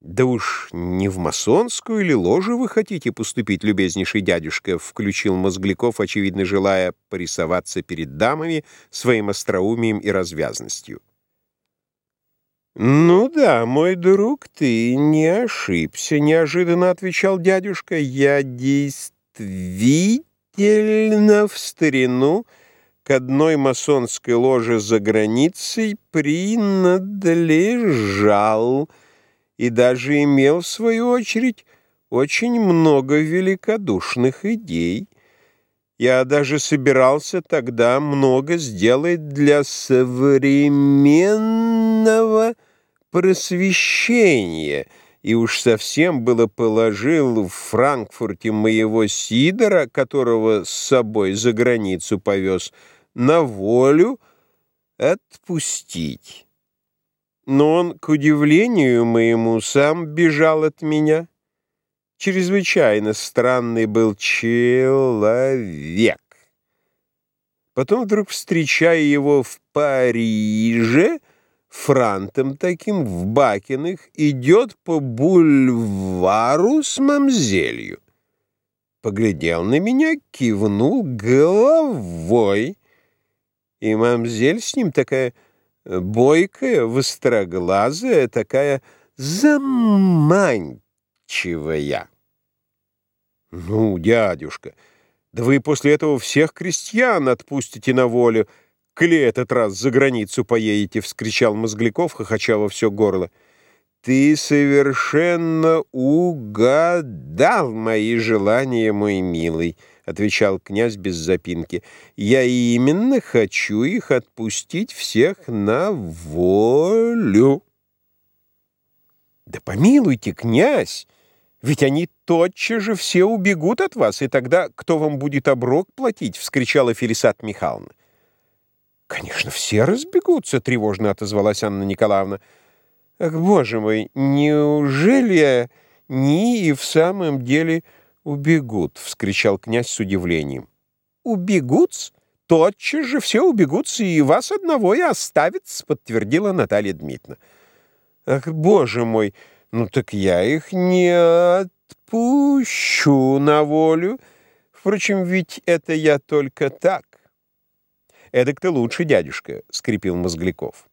«Да уж не в масонскую или ложу вы хотите поступить, любезнейший дядюшка?» — включил Мозгликов, очевидно желая порисоваться перед дамами своим остроумием и развязностью. «Ну да, мой друг, ты не ошибся», — неожиданно отвечал дядюшка. «Я действительно в старину к одной масонской ложе за границей принадлежал» и даже имел, в свою очередь, очень много великодушных идей. Я даже собирался тогда много сделать для современного просвещения, и уж совсем было положил в Франкфурте моего Сидора, которого с собой за границу повез, на волю отпустить но он, к удивлению моему, сам бежал от меня. Чрезвычайно странный был человек. Потом вдруг, встречая его в Париже, франтом таким, в Бакиных, идет по бульвару с мамзелью. Поглядел на меня, кивнул головой, и мамзель с ним такая бойкая, востроглазая, такая заманчивая. «Ну, дядюшка, да вы после этого всех крестьян отпустите на волю, коли этот раз за границу поедете!» — вскричал Мозгляков, хохоча во все горло. «Ты совершенно угадал мои желания, мой милый!» — отвечал князь без запинки. «Я именно хочу их отпустить всех на волю». «Да помилуйте, князь, ведь они тотчас же все убегут от вас, и тогда кто вам будет оброк платить?» — вскричала Фелисат Михайловна. «Конечно, все разбегутся», — тревожно отозвалась Анна Николаевна. «Ах, боже мой, неужели они и в самом деле убегут?» — вскричал князь с удивлением. «Убегут? Тотчас же все убегутся, и вас одного и оставят», — подтвердила Наталья Дмитриевна. «Ах, боже мой, ну так я их не отпущу на волю. Впрочем, ведь это я только так». «Эдак ты лучше, дядюшка», — скрипел Мозгляков.